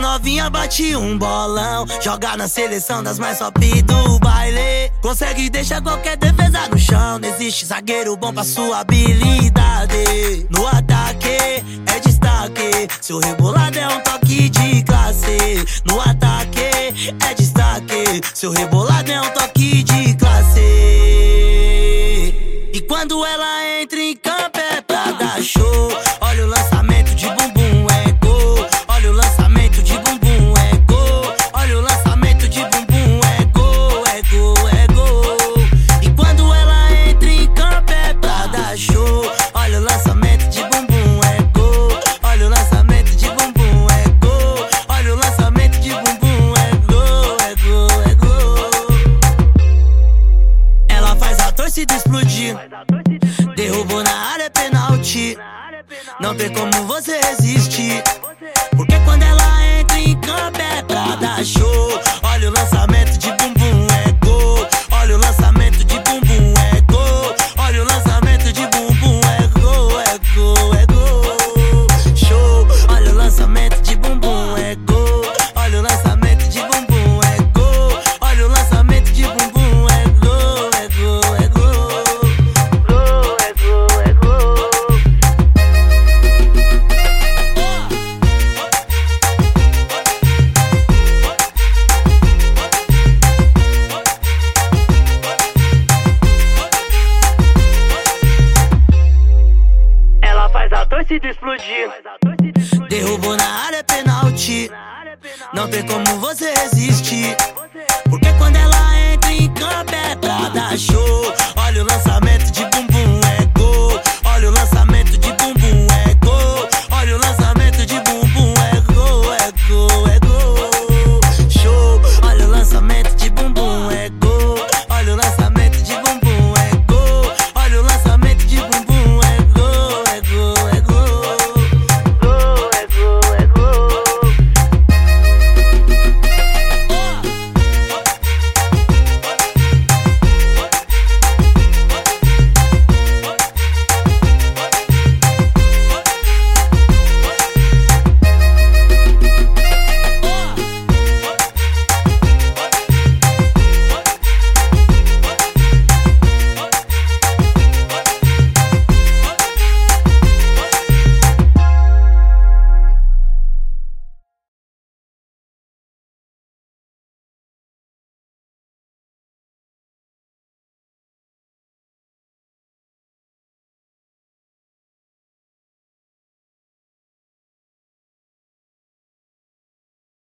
novinha bate um bolão. Joga na seleção das mais top do baile. Consegue deixar qualquer defesa no chão. Não existe zagueiro bom pra sua habilidade. No ataque é destaque. Seu rebolado é um toque de classe. No ataque é destaque. Seu rebolado é um toque de classe. E quando ela entra em campo é pra dar show. Não tem como você resistir. Torcida explodir. Derrubou na área, penalti. Não tem como você resistir. Porque quando ela entra em campo é pra dar show.